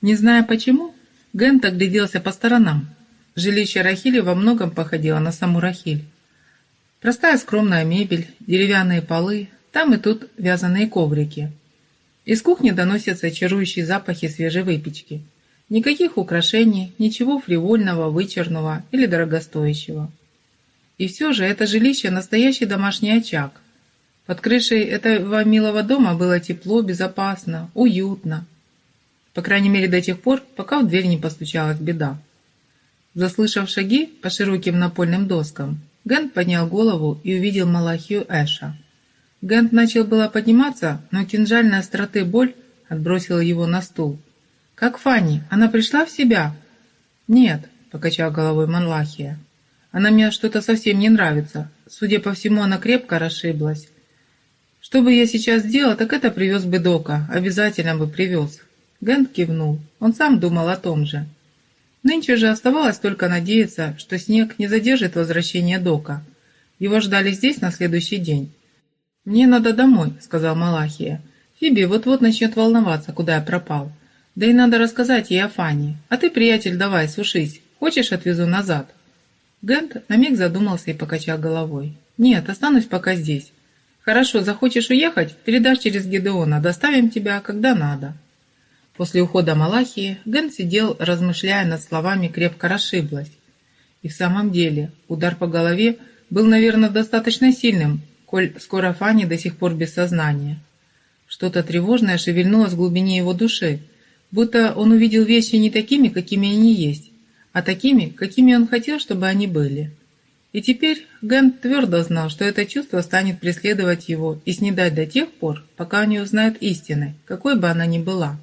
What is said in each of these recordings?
Не зная почему, Гент огляделся по сторонам. Жилище Рахили во многом походило на саму Рахиль. Простая скромная мебель, деревянные полы, там и тут вязаные коврики. Из кухни доносятся чарующие запахи свежей выпечки. Никаких украшений, ничего фривольного, вычурного или дорогостоящего. И все же это жилище – настоящий домашний очаг. Под крышей этого милого дома было тепло, безопасно, уютно. По крайней мере до тех пор, пока в дверь не постучалась беда. Заслышав шаги по широким напольным доскам, Гент поднял голову и увидел Малахию Эша. Гент начал было подниматься, но кинжальная остроты боль отбросила его на стул. «Как Фанни? Она пришла в себя?» «Нет», — покачал головой Малахия. Она мне что-то совсем не нравится. Судя по всему, она крепко расшиблась. Что бы я сейчас сделал, так это привез бы Дока. Обязательно бы привез. Гент кивнул. Он сам думал о том же. Нынче же оставалось только надеяться, что снег не задержит возвращение Дока. Его ждали здесь на следующий день. «Мне надо домой», — сказал Малахия. «Фиби вот-вот начнет волноваться, куда я пропал. Да и надо рассказать ей о Фане. А ты, приятель, давай, сушись. Хочешь, отвезу назад?» Гент на миг задумался и покачал головой. «Нет, останусь пока здесь. Хорошо, захочешь уехать, передашь через Гедеона, доставим тебя, когда надо». После ухода Малахии Гент сидел, размышляя над словами «крепко расшиблась». И в самом деле, удар по голове был, наверное, достаточно сильным, коль скоро Фанни до сих пор без сознания. Что-то тревожное шевельнулось в глубине его души, будто он увидел вещи не такими, какими они есть, а такими, какими он хотел, чтобы они были. И теперь Гент твердо знал, что это чувство станет преследовать его и снедать до тех пор, пока он не узнает истины, какой бы она ни была.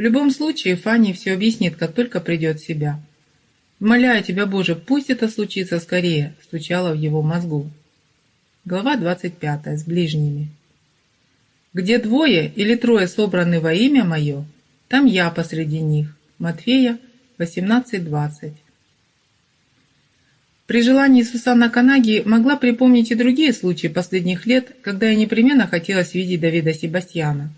В любом случае, Фанни все объяснит, как только придет в себя. «Моляю тебя, Боже, пусть это случится скорее», – стучало в его мозгу. Глава 25. С ближними. «Где двое или трое собраны во имя Мое, там я посреди них». Матфея 18.20. При желании Сусанна Канаги могла припомнить и другие случаи последних лет, когда ей непременно хотелось видеть Давида Себастьяна.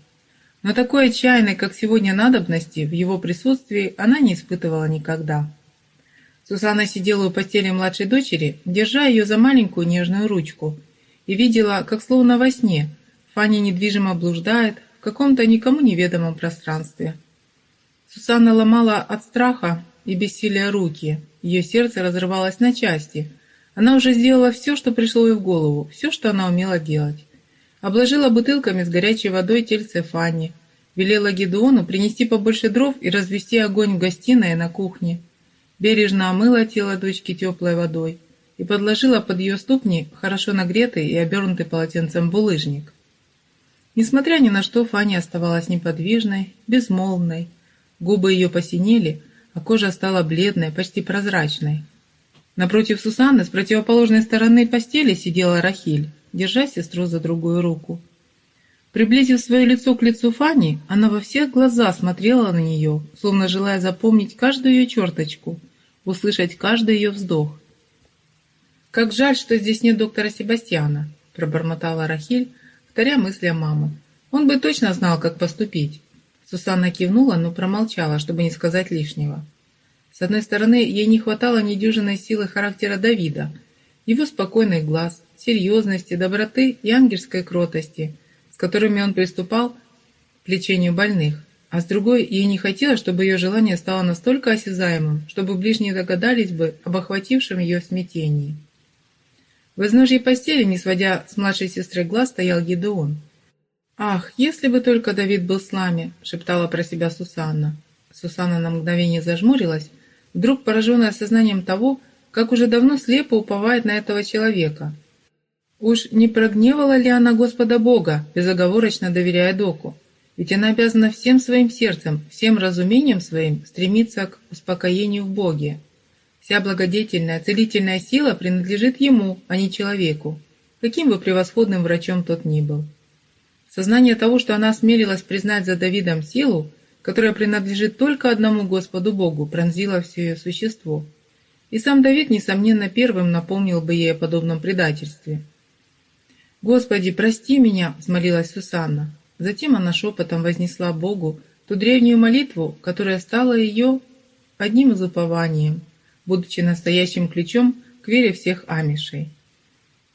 Но такой отчаянной, как сегодня, надобности в его присутствии она не испытывала никогда. Сусанна сидела у постели младшей дочери, держа ее за маленькую нежную ручку, и видела, как словно во сне, Фанни недвижимо блуждает в каком-то никому неведомом пространстве. Сусанна ломала от страха и бессилия руки. Ее сердце разрывалось на части. Она уже сделала все, что пришло ей в голову, все, что она умела делать. Обложила бутылками с горячей водой тельце Фанни. Велела Гедеону принести побольше дров и развести огонь в гостиной и на кухне. Бережно омыла тело дочки теплой водой и подложила под ее ступни хорошо нагретый и обернутый полотенцем булыжник. Несмотря ни на что, Фанни оставалась неподвижной, безмолвной, Губы ее посинели, а кожа стала бледной, почти прозрачной. Напротив Сусанны с противоположной стороны постели сидела Рахиль, держа сестру за другую руку. Приблизив свое лицо к лицу Фани, она во всех глаза смотрела на нее, словно желая запомнить каждую ее черточку, услышать каждый ее вздох. «Как жаль, что здесь нет доктора Себастьяна», – пробормотала Рахиль, вторя мысли о мамы. «Он бы точно знал, как поступить». Сусанна кивнула, но промолчала, чтобы не сказать лишнего. С одной стороны, ей не хватало недюжинной силы характера Давида, его спокойный глаз, серьезности, доброты и ангельской кротости, с которыми он приступал к лечению больных, а с другой, ей не хотелось, чтобы ее желание стало настолько осязаемым, чтобы ближние догадались бы об охватившем ее смятении. В изножьей постели, не сводя с младшей сестры глаз, стоял Гедеон – «Ах, если бы только Давид был с нами!» – шептала про себя Сусанна. Сусанна на мгновение зажмурилась, вдруг пораженная осознанием того, как уже давно слепо уповает на этого человека. Уж не прогневала ли она Господа Бога, безоговорочно доверяя Доку? Ведь она обязана всем своим сердцем, всем разумением своим стремиться к успокоению в Боге. Вся благодетельная, целительная сила принадлежит Ему, а не человеку, каким бы превосходным врачом тот ни был. Сознание того, что она осмелилась признать за Давидом силу, которая принадлежит только одному Господу Богу, пронзило все ее существо. И сам Давид, несомненно, первым напомнил бы ей о подобном предательстве. «Господи, прости меня!» – взмолилась Сусанна. Затем она шепотом вознесла Богу ту древнюю молитву, которая стала ее одним из упованием, будучи настоящим ключом к вере всех амишей.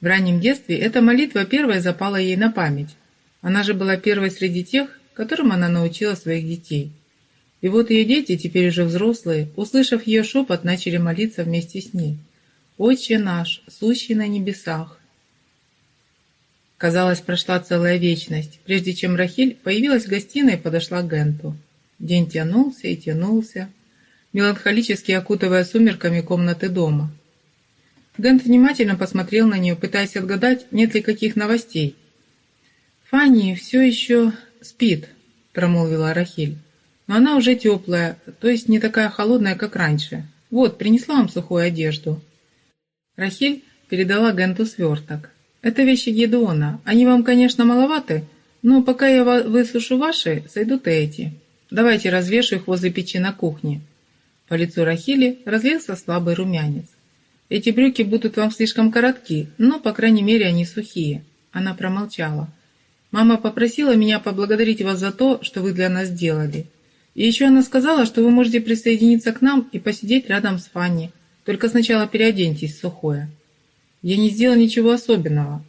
В раннем детстве эта молитва первая запала ей на память. Она же была первой среди тех, которым она научила своих детей. И вот ее дети, теперь уже взрослые, услышав ее шепот, начали молиться вместе с ней. «Отче наш, сущий на небесах». Казалось, прошла целая вечность, прежде чем Рахиль появилась в гостиной и подошла к Генту. День тянулся и тянулся, меланхолически окутывая сумерками комнаты дома. Гент внимательно посмотрел на нее, пытаясь отгадать, нет ли каких новостей. «Фанни все еще спит», — промолвила Рахиль. «Но она уже теплая, то есть не такая холодная, как раньше. Вот, принесла вам сухую одежду». Рахиль передала Генту сверток. «Это вещи Гедеона. Они вам, конечно, маловаты, но пока я высушу ваши, сойдут эти. Давайте развешу их возле печи на кухне». По лицу Рахили разлился слабый румянец. Эти брюки будут вам слишком коротки, но, по крайней мере, они сухие». Она промолчала. «Мама попросила меня поблагодарить вас за то, что вы для нас сделали. И еще она сказала, что вы можете присоединиться к нам и посидеть рядом с Фанни. Только сначала переоденьтесь сухое». «Я не сделал ничего особенного.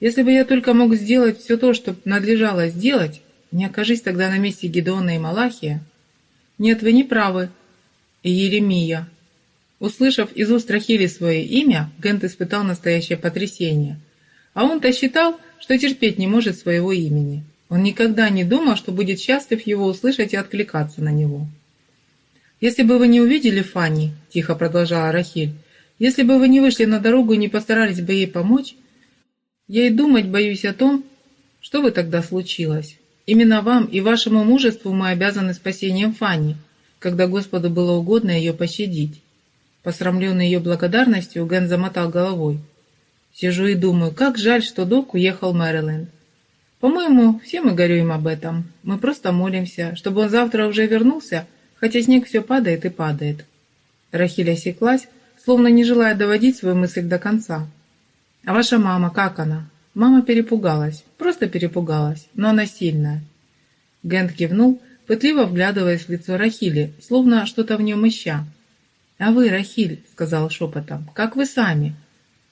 Если бы я только мог сделать все то, что надлежало сделать, не окажись тогда на месте Гедеона и Малахия». «Нет, вы не правы. И Еремия, Услышав из уст Рахили свое имя, Гент испытал настоящее потрясение. А он-то считал, что терпеть не может своего имени. Он никогда не думал, что будет счастлив его услышать и откликаться на него. «Если бы вы не увидели Фанни», – тихо продолжала Рахиль, «если бы вы не вышли на дорогу и не постарались бы ей помочь, я и думать боюсь о том, что бы тогда случилось. Именно вам и вашему мужеству мы обязаны спасением Фанни, когда Господу было угодно ее пощадить. Посрамленный ее благодарностью, Ген замотал головой. Сижу и думаю, как жаль, что док уехал в Мэриленд. По-моему, все мы горюем об этом. Мы просто молимся, чтобы он завтра уже вернулся, хотя снег все падает и падает. Рахиль осеклась, словно не желая доводить свою мысль до конца. «А ваша мама, как она?» Мама перепугалась, просто перепугалась, но она сильная. Гент кивнул, пытливо вглядываясь в лицо Рахили, словно что-то в нем ища. «А вы, Рахиль», — сказал шепотом, — «как вы сами?»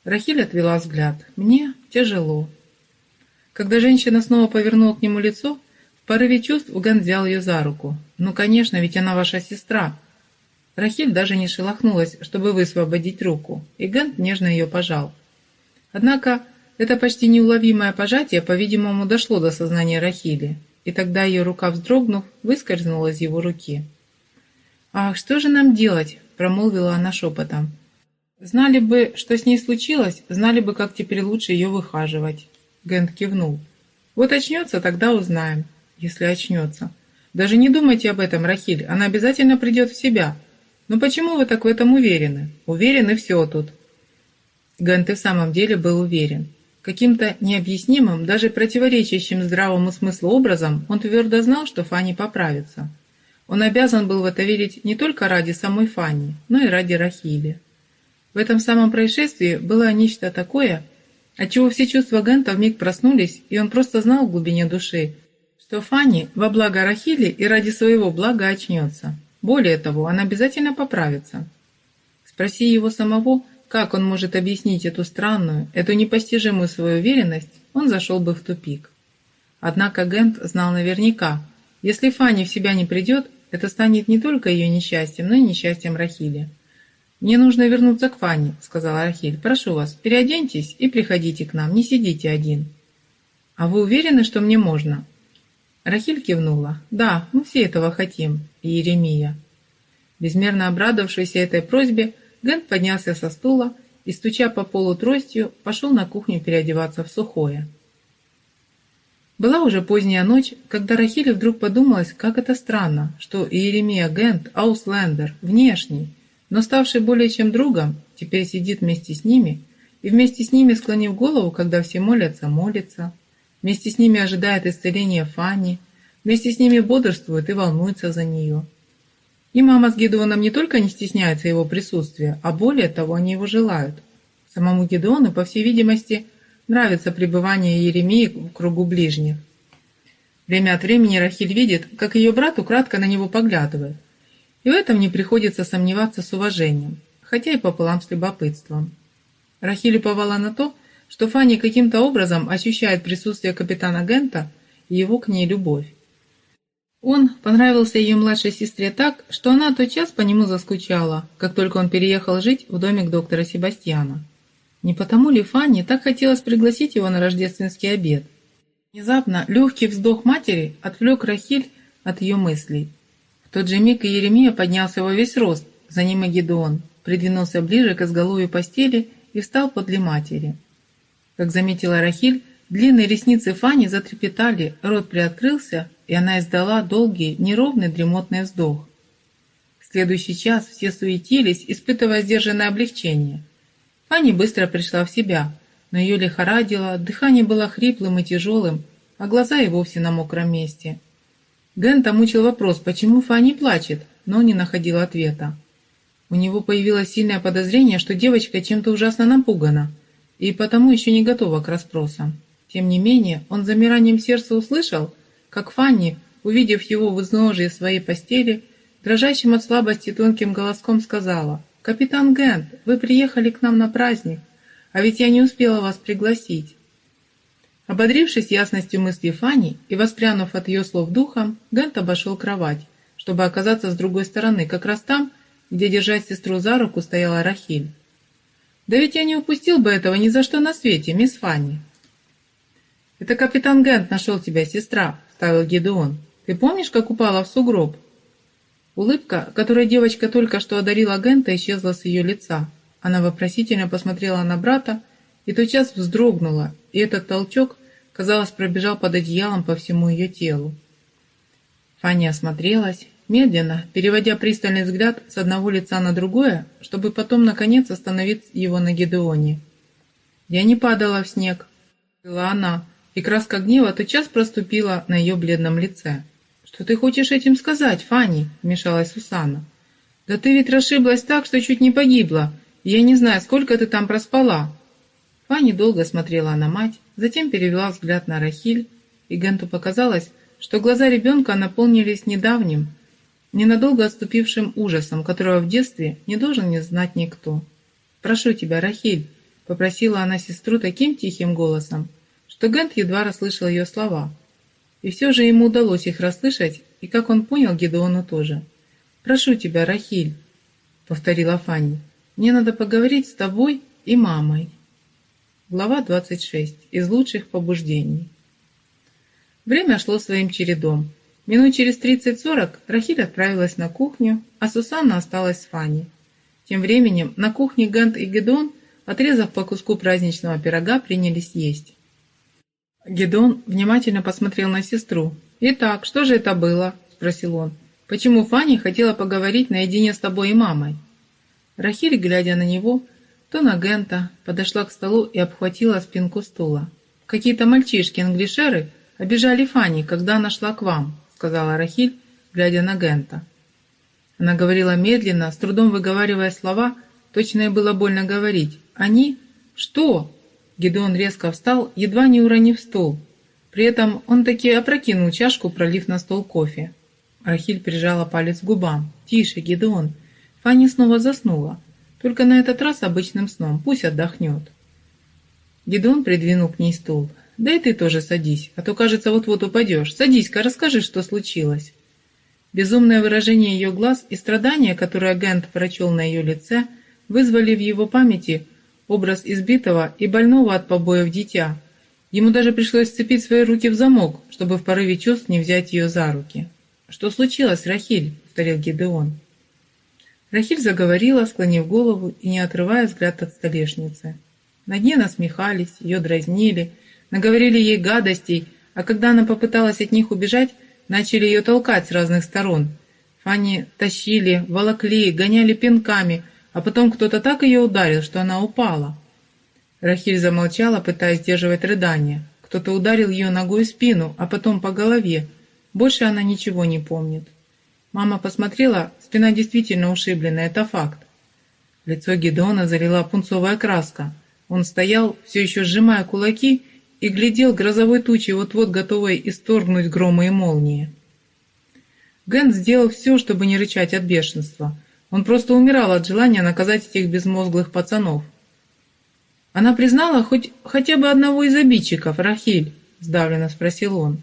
Рахиль отвела взгляд. «Мне тяжело». Когда женщина снова повернула к нему лицо, в порыве чувств Уган взял ее за руку. «Ну, конечно, ведь она ваша сестра». Рахиль даже не шелохнулась, чтобы высвободить руку, и Гент нежно ее пожал. Однако это почти неуловимое пожатие, по-видимому, дошло до сознания Рахили, и тогда ее рука, вздрогнув, выскользнула из его руки. «Ах, что же нам делать?» промолвила она шепотом. «Знали бы, что с ней случилось, знали бы, как теперь лучше ее выхаживать». Гент кивнул. «Вот очнется, тогда узнаем, если очнется. Даже не думайте об этом, Рахиль, она обязательно придет в себя. Но почему вы так в этом уверены? Уверены все тут». Гент и в самом деле был уверен. Каким-то необъяснимым, даже противоречащим здравому смыслу образом, он твердо знал, что Фанни поправится. Он обязан был в это верить не только ради самой Фанни, но и ради Рахили. В этом самом происшествии было нечто такое, от чего все чувства Гента вмиг проснулись, и он просто знал в глубине души, что Фанни во благо Рахили и ради своего блага очнется. Более того, она обязательно поправится. Спроси его самого, как он может объяснить эту странную, эту непостижимую свою уверенность, он зашел бы в тупик. Однако Гент знал наверняка, если Фанни в себя не придет, это станет не только ее несчастьем, но и несчастьем Рахили. «Мне нужно вернуться к Фанни», — сказала Рахиль. «Прошу вас, переоденьтесь и приходите к нам, не сидите один». «А вы уверены, что мне можно?» Рахиль кивнула. «Да, мы все этого хотим, и Еремия». Безмерно обрадовавшийся этой просьбе, Гент поднялся со стула и, стуча по полу тростью, пошел на кухню переодеваться в сухое. Была уже поздняя ночь, когда Рахиле вдруг подумалось, как это странно, что Иеремия Гент, Ауслендер, внешний, но ставший более чем другом, теперь сидит вместе с ними, и вместе с ними, склонив голову, когда все молятся, молится, вместе с ними ожидает исцеления Фанни, вместе с ними бодрствует и волнуется за нее. И мама с Гедеоном не только не стесняется его присутствия, а более того, они его желают. Самому Гедеону, по всей видимости, Нравится пребывание Еремии в кругу ближних. Время от времени Рахиль видит, как ее брат украдко на него поглядывает. И в этом не приходится сомневаться с уважением, хотя и пополам с любопытством. Рахиль уповала на то, что Фанни каким-то образом ощущает присутствие капитана Гента и его к ней любовь. Он понравился ее младшей сестре так, что она тотчас по нему заскучала, как только он переехал жить в домик доктора Себастьяна. Не потому ли Фанни так хотелось пригласить его на рождественский обед? Внезапно легкий вздох матери отвлек Рахиль от ее мыслей. Тот же миг и Еремия поднялся во весь рост, за ним и Гедеон, придвинулся ближе к изголовью постели и встал подле матери. Как заметила Рахиль, длинные ресницы Фани затрепетали, рот приоткрылся, и она издала долгий, неровный дремотный вздох. В следующий час все суетились, испытывая сдержанное облегчение. Фанни быстро пришла в себя, но ее лихорадило, дыхание было хриплым и тяжелым, а глаза и вовсе на мокром месте. Гента мучил вопрос, почему Фанни плачет, но не находил ответа. У него появилось сильное подозрение, что девочка чем-то ужасно напугана, и потому еще не готова к расспросам. Тем не менее, он замиранием сердца услышал, как Фанни, увидев его в изножье своей постели, дрожащим от слабости тонким голоском сказала, «Капитан Гент, вы приехали к нам на праздник, а ведь я не успела вас пригласить». Ободрившись ясностью мысли Фанни и воспрянув от ее слов духом, Гент обошел кровать, чтобы оказаться с другой стороны, как раз там, где держать сестру за руку стояла Рахиль. «Да ведь я не упустил бы этого ни за что на свете, мисс Фанни». «Это капитан Гент нашел тебя, сестра», вставил Гедеон. «Ты помнишь, как упала в сугроб?» Улыбка, которой девочка только что одарила агента, исчезла с ее лица. Она вопросительно посмотрела на брата и тотчас вздрогнула, и этот толчок, казалось, пробежал под одеялом по всему ее телу. Фанни осмотрелась, медленно, переводя пристальный взгляд с одного лица на другое, чтобы потом, наконец, остановить его на Гедеоне. «Я не падала в снег», — сказала она, и краска гнева тотчас проступила на ее бледном лице. «Что ты хочешь этим сказать, Фанни?» – вмешалась Сусанна. «Да ты ведь расшиблась так, что чуть не погибла, я не знаю, сколько ты там проспала». Фанни долго смотрела на мать, затем перевела взгляд на Рахиль, и Генту показалось, что глаза ребенка наполнились недавним, ненадолго отступившим ужасом, которого в детстве не должен не знать никто. «Прошу тебя, Рахиль», — попросила она сестру таким тихим голосом, что Гент едва расслышал ее слова. И все же ему удалось их расслышать, и, как он понял, Гедеону тоже. «Прошу тебя, Рахиль», — повторила Фанни, — «мне надо поговорить с тобой и мамой». Глава 26. Из лучших побуждений. Время шло своим чередом. Минут через 30-40 Рахиль отправилась на кухню, а Сусанна осталась с Фанни. Тем временем на кухне Гент и Гедон, отрезав по куску праздничного пирога, принялись есть. Гедон внимательно посмотрел на сестру. «Итак, что же это было?» – спросил он. «Почему Фанни хотела поговорить наедине с тобой и мамой?» Рахиль, глядя на него, то на Гента, подошла к столу и обхватила спинку стула. «Какие-то мальчишки-англишеры обижали Фанни, когда она шла к вам», – сказала Рахиль, глядя на Гента. Она говорила медленно, с трудом выговаривая слова, точно ей было больно говорить. «Они? Что?» Гедеон резко встал, едва не уронив стол. При этом он таки опрокинул чашку, пролив на стол кофе. Рахиль прижала палец к губам. «Тише, Гедеон!» Фанни снова заснула. Только на этот раз обычным сном. Пусть отдохнет. Гедеон придвинул к ней стул. «Да и ты тоже садись, а то, кажется, вот-вот упадешь. Садись-ка, расскажи, что случилось». Безумное выражение ее глаз и страдания, которые агент прочел на ее лице, вызвали в его памяти образ избитого и больного от побоев дитя. Ему даже пришлось сцепить свои руки в замок, чтобы в порыве чувств не взять ее за руки. «Что случилось, Рахиль?» — повторил Гидеон. Рахиль заговорила, склонив голову и не отрывая взгляд от столешницы. Над ней насмехались, ее дразнили, наговорили ей гадостей, а когда она попыталась от них убежать, начали ее толкать с разных сторон. Фанни тащили, волокли, гоняли пинками, а потом кто-то так ее ударил, что она упала. Рахиль замолчала, пытаясь сдерживать рыдание. Кто-то ударил ее ногой в спину, а потом по голове. Больше она ничего не помнит. Мама посмотрела, спина действительно ушиблена, это факт. Лицо Гедеона залила пунцовая краска. Он стоял, все еще сжимая кулаки, и глядел грозовой тучей, вот-вот готовой исторгнуть громы и молнии. Ген сделал все, чтобы не рычать от бешенства. Он просто умирал от желания наказать этих безмозглых пацанов. «Она признала хоть хотя бы одного из обидчиков, Рахиль?» – сдавленно спросил он.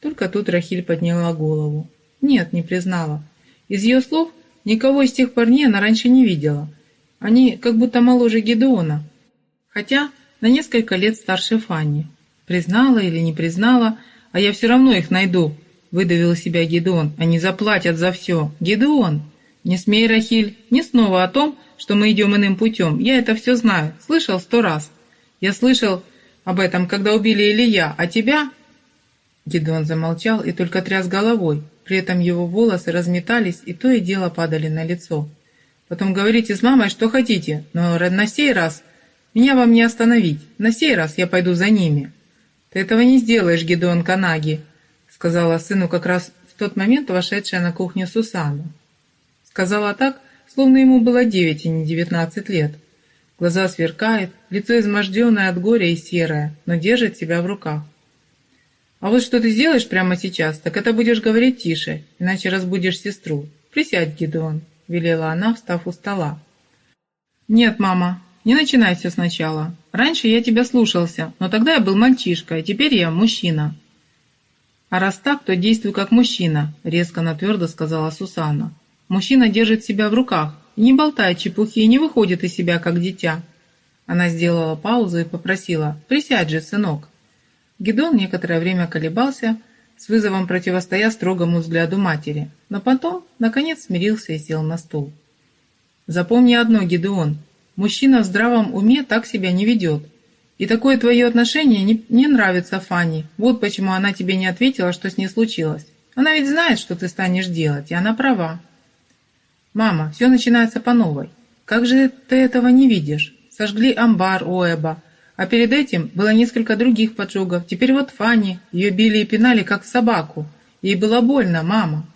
Только тут Рахиль подняла голову. Нет, не признала. Из ее слов никого из тех парней она раньше не видела. Они как будто моложе Гедеона, хотя на несколько лет старше Фанни. Признала или не признала, а я все равно их найду, выдавил себя Гедеон. Они заплатят за все. Гедеон, не смей, Рахиль, не снова о том, что мы идем иным путем. Я это все знаю, слышал сто раз. Я слышал об этом, когда убили Илья, а тебя Гедеон замолчал и только тряс головой. При этом его волосы разметались и то и дело падали на лицо. «Потом говорите с мамой, что хотите, но на сей раз меня вам не остановить. На сей раз я пойду за ними». «Ты этого не сделаешь, Гедеон Канаги», сказала сыну как раз в тот момент вошедшая на кухню Сусану. Сказала так, словно ему было девять и не девятнадцать лет. Глаза сверкают, лицо изможденное от горя и серое, но держит себя в руках. А вот что ты сделаешь прямо сейчас, так это будешь говорить тише, иначе разбудишь сестру. Присядь, Гедеон, велела она, встав у стола. Нет, мама, не начинай все сначала. Раньше я тебя слушался, но тогда я был мальчишка, а теперь я мужчина. А раз так, то действуй как мужчина, резко, но твердо сказала Сусанна. Мужчина держит себя в руках, не болтает чепухи и не выходит из себя как дитя. Она сделала паузу и попросила, присядь же, сынок. Гедон некоторое время колебался, с вызовом противостоя строгому взгляду матери, но потом, наконец, смирился и сел на стул. «Запомни одно, Гедеон, мужчина в здравом уме так себя не ведет. И такое твое отношение не, не нравится Фанни. Вот почему она тебе не ответила, что с ней случилось. Она ведь знает, что ты станешь делать, и она права». «Мама, все начинается по новой. Как же ты этого не видишь? Сожгли амбар Оэба, а перед этим было несколько других поджогов. Теперь вот Фанни. Ее били и пинали, как собаку. Ей было больно, мама.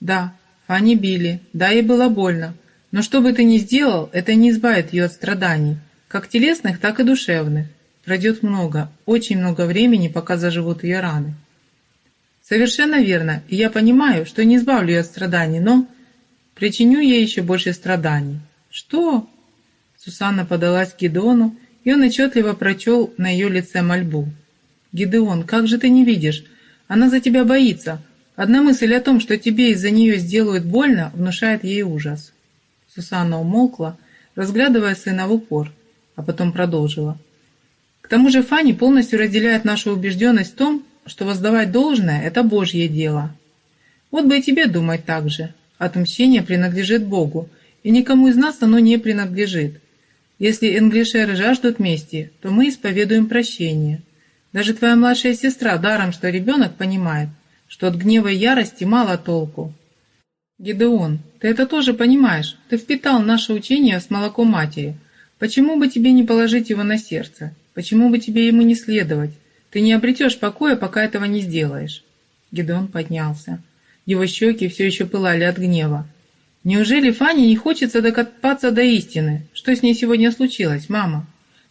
Да, Фанни били. Да, ей было больно. Но что бы ты ни сделал, это не избавит ее от страданий. Как телесных, так и душевных. Пройдет много, очень много времени, пока заживут ее раны. Совершенно верно, и я понимаю, что не избавлю ее от страданий, но причиню ей еще больше страданий. Что? Сусанна подалась к Гедону и он отчетливо прочел на ее лице мольбу. «Гидеон, как же ты не видишь? Она за тебя боится. Одна мысль о том, что тебе из-за нее сделают больно, внушает ей ужас». Сусанна умолкла, разглядывая сына в упор, а потом продолжила. «К тому же Фанни полностью разделяет нашу убежденность в том, что воздавать должное – это Божье дело. Вот бы и тебе думать так же. Отмщение принадлежит Богу, и никому из нас оно не принадлежит. Если инглишеры жаждут мести, то мы исповедуем прощение. Даже твоя младшая сестра, даром что ребенок, понимает, что от гнева и ярости мало толку. Гидеон, ты это тоже понимаешь. Ты впитал наше учение с молоком матери. Почему бы тебе не положить его на сердце? Почему бы тебе ему не следовать? Ты не обретешь покоя, пока этого не сделаешь. Гидеон поднялся. Его щеки все еще пылали от гнева. Неужели Фане не хочется докопаться до истины? Что с ней сегодня случилось, мама?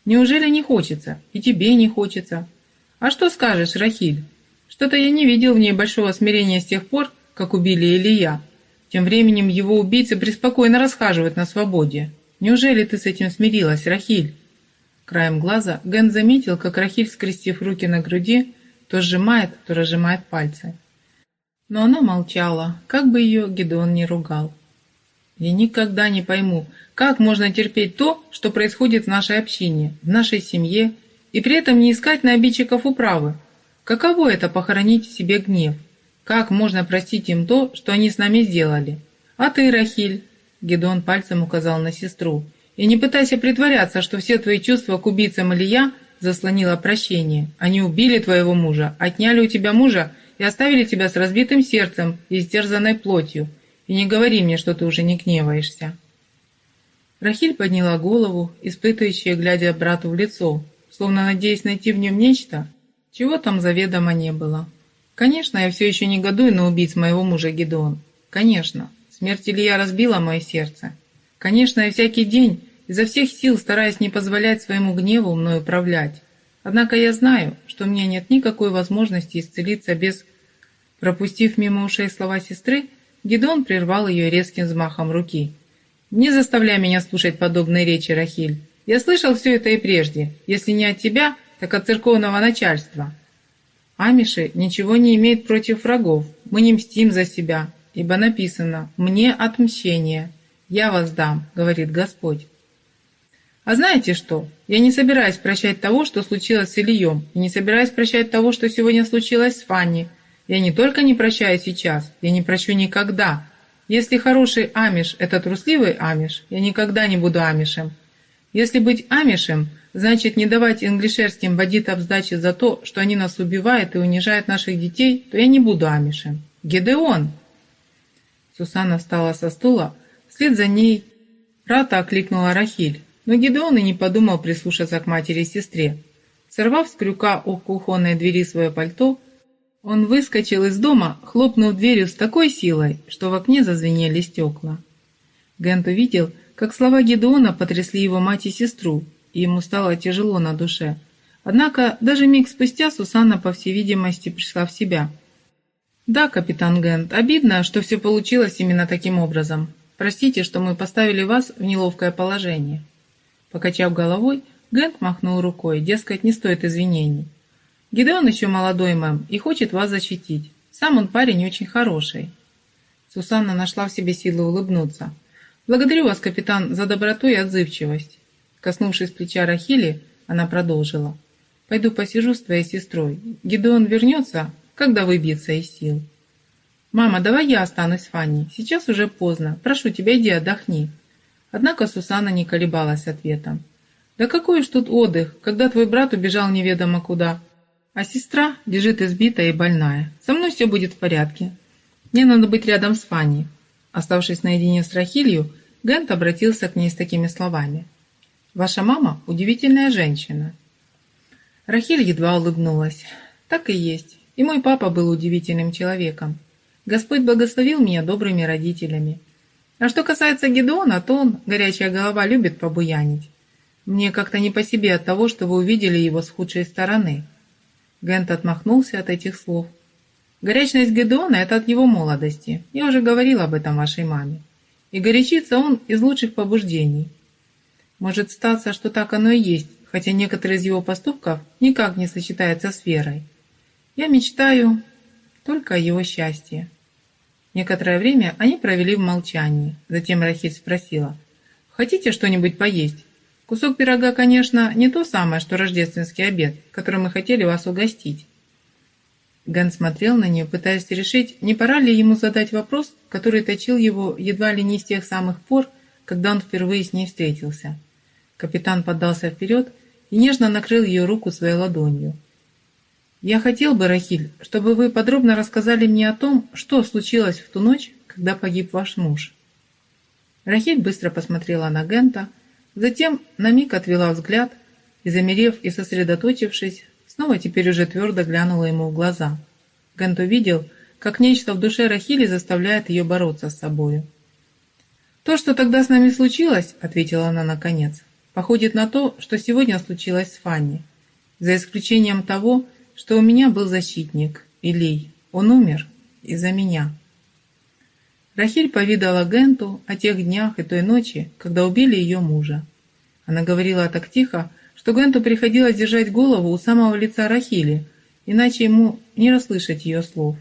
Неужели не хочется? И тебе не хочется? А что скажешь, Рахиль? Что-то я не видел в ней большого смирения с тех пор, как убили Илья. Тем временем его убийцы преспокойно расхаживают на свободе. Неужели ты с этим смирилась, Рахиль? Краем глаза Ген заметил, как Рахиль, скрестив руки на груди, то сжимает, то разжимает пальцы. Но она молчала, как бы ее Гедеон не ругал. Я никогда не пойму, как можно терпеть то, что происходит в нашей общине, в нашей семье, и при этом не искать на обидчиков управы. Каково это похоронить в себе гнев? Как можно простить им то, что они с нами сделали? А ты, Рахиль, Гедон пальцем указал на сестру, и не пытайся притворяться, что все твои чувства к убийцам Илья заслонило прощение. Они убили твоего мужа, отняли у тебя мужа и оставили тебя с разбитым сердцем и истерзанной плотью – и не говори мне, что ты уже не гневаешься». Рахиль подняла голову, испытывающая, глядя брату в лицо, словно надеясь найти в нем нечто, чего там заведомо не было. «Конечно, я все еще негодую на убийц моего мужа Гедеон. Конечно, смерть Илья разбила мое сердце. Конечно, я всякий день изо всех сил стараюсь не позволять своему гневу мною управлять. Однако я знаю, что у меня нет никакой возможности исцелиться без... Пропустив мимо ушей слова сестры, Гедон прервал ее резким взмахом руки. «Не заставляй меня слушать подобные речи, Рахиль. Я слышал все это и прежде, если не от тебя, так от церковного начальства. Амиши ничего не имеют против врагов, мы не мстим за себя, ибо написано «Мне отмщение, я вас дам», говорит Господь. А знаете что? Я не собираюсь прощать того, что случилось с Ильем, и не собираюсь прощать того, что сегодня случилось с Фанни. Я не только не прощаю сейчас, я не прощу никогда. Если хороший амиш – это трусливый амиш, я никогда не буду амишем. Если быть амишем, значит не давать инглишерским бандитам сдачи за то, что они нас убивают и унижают наших детей, то я не буду амишем. Гедеон!» Сусанна встала со стула, вслед за ней Рата окликнула Рахиль. Но Гидеон и не подумал прислушаться к матери и сестре. Сорвав с крюка у кухонной двери свое пальто, он выскочил из дома, хлопнув дверью с такой силой, что в окне зазвенели стекла. Гент увидел, как слова Гедеона потрясли его мать и сестру, и ему стало тяжело на душе. Однако даже миг спустя Сусанна, по всей видимости, пришла в себя. «Да, капитан Гент, обидно, что все получилось именно таким образом. Простите, что мы поставили вас в неловкое положение». Покачав головой, Гэнк махнул рукой, дескать, не стоит извинений. Гидеон еще молодой, мэм, и хочет вас защитить. Сам он парень очень хороший. Сусанна нашла в себе силы улыбнуться. «Благодарю вас, капитан, за доброту и отзывчивость». Коснувшись плеча Рахили, она продолжила. «Пойду посижу с твоей сестрой. Гидеон вернется, когда выбьется из сил». «Мама, давай я останусь с Фанни. Сейчас уже поздно. Прошу тебя, иди отдохни». Однако Сусанна не колебалась ответом. «Да какой уж тут отдых, когда твой брат убежал неведомо куда, а сестра лежит избитая и больная. Со мной все будет в порядке. Мне надо быть рядом с Фанни». Оставшись наедине с Рахилью, Гент обратился к ней с такими словами. «Ваша мама – удивительная женщина». Рахиль едва улыбнулась. «Так и есть. И мой папа был удивительным человеком. Господь благословил меня добрыми родителями. А что касается Гедеона, то он, горячая голова, любит побуянить. Мне как-то не по себе от того, что вы увидели его с худшей стороны. Гент отмахнулся от этих слов. Горячность Гедеона – это от его молодости. Я уже говорил об этом вашей маме. И горячится он из лучших побуждений. Может статься, что так оно и есть, хотя некоторые из его поступков никак не сочетаются с верой. Я мечтаю только о его счастье. Некоторое время они провели в молчании. Затем Рахиль спросила, «Хотите что-нибудь поесть? Кусок пирога, конечно, не то самое, что рождественский обед, которым мы хотели вас угостить». Ган смотрел на нее, пытаясь решить, не пора ли ему задать вопрос, который точил его едва ли не с тех самых пор, когда он впервые с ней встретился. Капитан поддался вперед и нежно накрыл ее руку своей ладонью. Я хотел бы, Рахиль, чтобы вы подробно рассказали мне о том, что случилось в ту ночь, когда погиб ваш муж. Рахиль быстро посмотрела на Гента, затем на миг отвела взгляд и, замерев и сосредоточившись, снова теперь уже твердо глянула ему в глаза. Гент увидел, как нечто в душе Рахили заставляет ее бороться с собою. «То, что тогда с нами случилось, — ответила она наконец, — походит на то, что сегодня случилось с Фанни, за исключением того, что у меня был защитник, Илей. Он умер из-за меня. Рахиль повидала Генту о тех днях и той ночи, когда убили ее мужа. Она говорила так тихо, что Генту приходилось держать голову у самого лица Рахили, иначе ему не расслышать ее слов.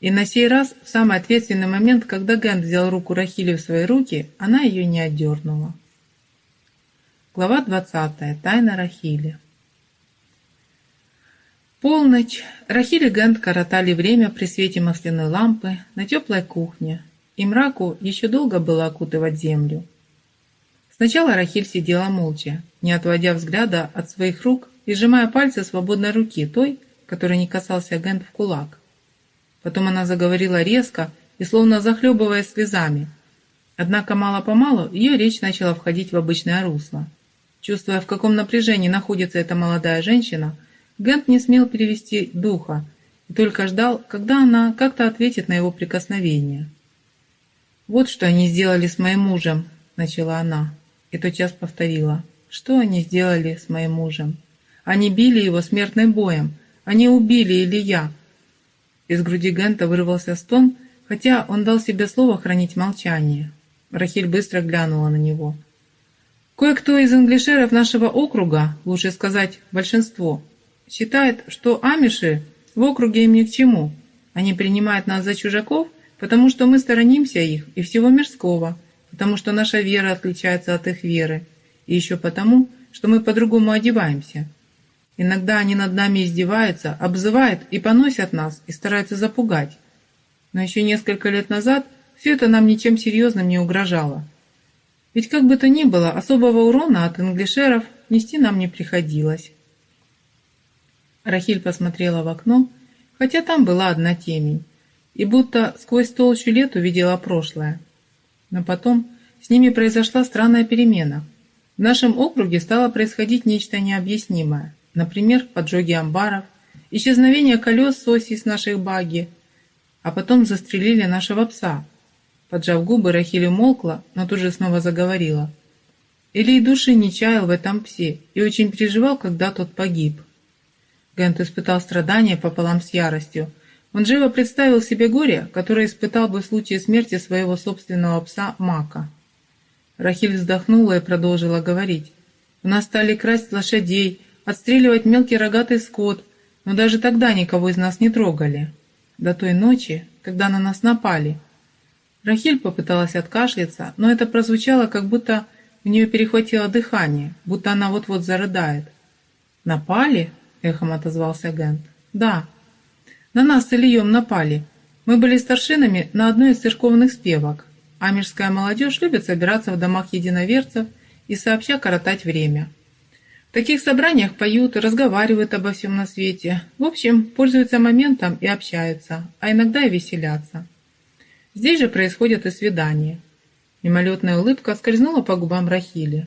И на сей раз, в самый ответственный момент, когда Гент взял руку Рахили в свои руки, она ее не отдернула. Глава 20. Тайна Рахили. Полночь. Рахиль и Гент коротали время при свете масляной лампы на теплой кухне, и мраку еще долго было окутывать землю. Сначала Рахиль сидела молча, не отводя взгляда от своих рук и сжимая пальцы свободной руки, той, которой не касался Гент в кулак. Потом она заговорила резко и словно захлебываясь слезами. Однако мало-помалу ее речь начала входить в обычное русло. Чувствуя, в каком напряжении находится эта молодая женщина, Гент не смел перевести духа и только ждал, когда она как-то ответит на его прикосновение. «Вот что они сделали с моим мужем», — начала она, и тотчас повторила. «Что они сделали с моим мужем?» Они били его смертным боем. Они убили Илья. Из груди Гента вырвался стон, хотя он дал себе слово хранить молчание. Рахиль быстро глянула на него. Кое-кто из англишеров нашего округа, лучше сказать, большинство, считает, что амиши в округе им ни к чему. Они принимают нас за чужаков, потому что мы сторонимся их и всего мирского, потому что наша вера отличается от их веры, и еще потому, что мы по-другому одеваемся. Иногда они над нами издеваются, обзывают и поносят нас, и стараются запугать. Но еще несколько лет назад все это нам ничем серьезным не угрожало. Ведь как бы то ни было, особого урона от англишеров нести нам не приходилось. Рахиль посмотрела в окно, хотя там была одна темень, и будто сквозь толщу лет увидела прошлое. Но потом с ними произошла странная перемена. В нашем округе стало происходить нечто необъяснимое. Например, поджоги амбаров, исчезновение колес с оси с наших баги, а потом застрелили нашего пса, Поджав губы, Рахиль умолкла, но тут же снова заговорила. Илей души не чаял в этом псе и очень переживал, когда тот погиб. Гент испытал страдания пополам с яростью. Он живо представил себе горе, которое испытал бы в случае смерти своего собственного пса Мака. Рахиль вздохнула и продолжила говорить. «У нас стали красть лошадей, отстреливать мелкий рогатый скот, но даже тогда никого из нас не трогали. До той ночи, когда на нас напали, Рахиль попыталась откашляться, но это прозвучало, как будто у нее перехватило дыхание, будто она вот-вот зарыдает. «Напали?» – эхом отозвался Гент. «Да. На нас с Ильем напали. Мы были старшинами на одной из церковных спевок. Амирская молодежь любит собираться в домах единоверцев и сообща коротать время. В таких собраниях поют и разговаривают обо всем на свете. В общем, пользуются моментом и общаются, а иногда и веселятся. Здесь же происходят и свидания. Мимолетная улыбка скользнула по губам Рахили.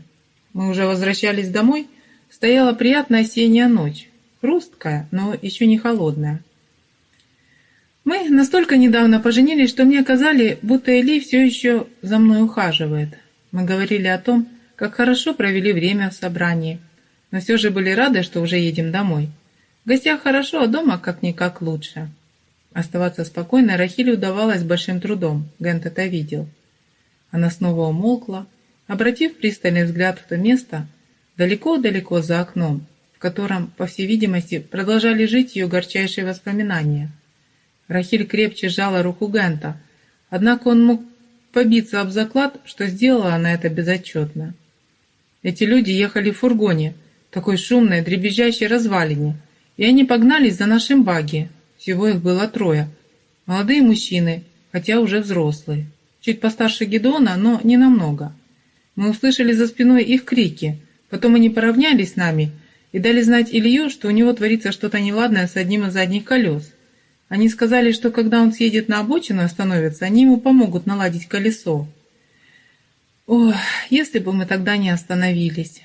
Мы уже возвращались домой. Стояла приятная осенняя ночь. Хрусткая, но еще не холодная. Мы настолько недавно поженились, что мне казали, будто Эли все еще за мной ухаживает. Мы говорили о том, как хорошо провели время в собрании, но все же были рады, что уже едем домой. В гостях хорошо, а дома как-никак лучше. Оставаться спокойной Рахиле удавалось большим трудом, Гент это видел. Она снова умолкла, обратив пристальный взгляд в то место, далеко-далеко за окном, в котором, по всей видимости, продолжали жить ее горчайшие воспоминания. Рахиль крепче сжала руку Гента, однако он мог побиться об заклад, что сделала она это безотчетно. Эти люди ехали в фургоне, такой шумной, дребезжащей развалине, и они погнались за нашим багги, всего их было трое. Молодые мужчины, хотя уже взрослые. Чуть постарше Гедона, но не намного. Мы услышали за спиной их крики. Потом они поравнялись с нами и дали знать Илью, что у него творится что-то неладное с одним из задних колес. Они сказали, что когда он съедет на обочину и остановится, они ему помогут наладить колесо. Ох, если бы мы тогда не остановились.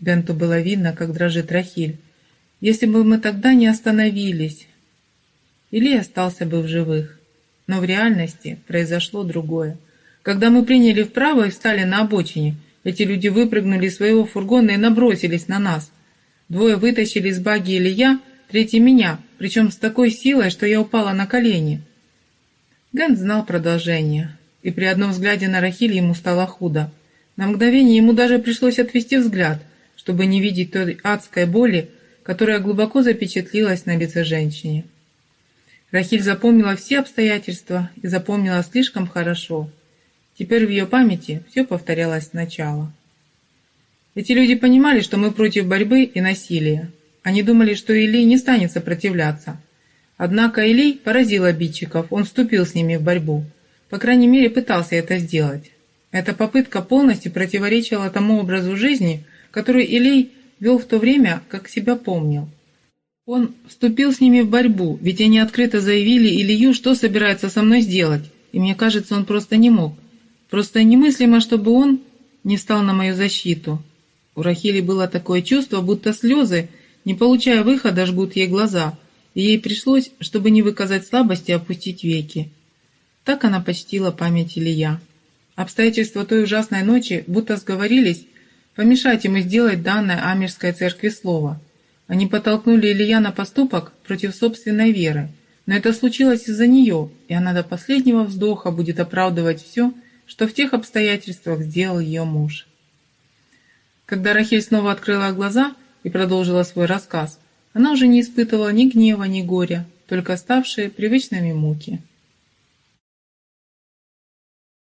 Бенту было видно, как дрожит Рахиль. Если бы мы тогда не остановились. Или остался бы в живых. Но в реальности произошло другое. Когда мы приняли вправо и встали на обочине, эти люди выпрыгнули из своего фургона и набросились на нас. Двое вытащили из баги Илья, третий меня, причем с такой силой, что я упала на колени. Гант знал продолжение, и при одном взгляде на Рахиль ему стало худо. На мгновение ему даже пришлось отвести взгляд, чтобы не видеть той адской боли, которая глубоко запечатлилась на лице женщине. Рахиль запомнила все обстоятельства и запомнила слишком хорошо. Теперь в ее памяти все повторялось сначала. Эти люди понимали, что мы против борьбы и насилия. Они думали, что Илий не станет сопротивляться. Однако Илий поразил обидчиков, он вступил с ними в борьбу. По крайней мере, пытался это сделать. Эта попытка полностью противоречила тому образу жизни, который Илей вел в то время, как себя помнил. Он вступил с ними в борьбу, ведь они открыто заявили Илью, что собирается со мной сделать, и мне кажется, он просто не мог. Просто немыслимо, чтобы он не стал на мою защиту. У Рахили было такое чувство, будто слезы, не получая выхода, жгут ей глаза, и ей пришлось, чтобы не выказать слабости, опустить веки. Так она почтила память Илья. Обстоятельства той ужасной ночи будто сговорились помешать ему сделать данное Амирской церкви слово – Они подтолкнули Илья на поступок против собственной веры, но это случилось из-за нее, и она до последнего вздоха будет оправдывать все, что в тех обстоятельствах сделал ее муж. Когда Рахель снова открыла глаза и продолжила свой рассказ, она уже не испытывала ни гнева, ни горя, только ставшие привычными муки –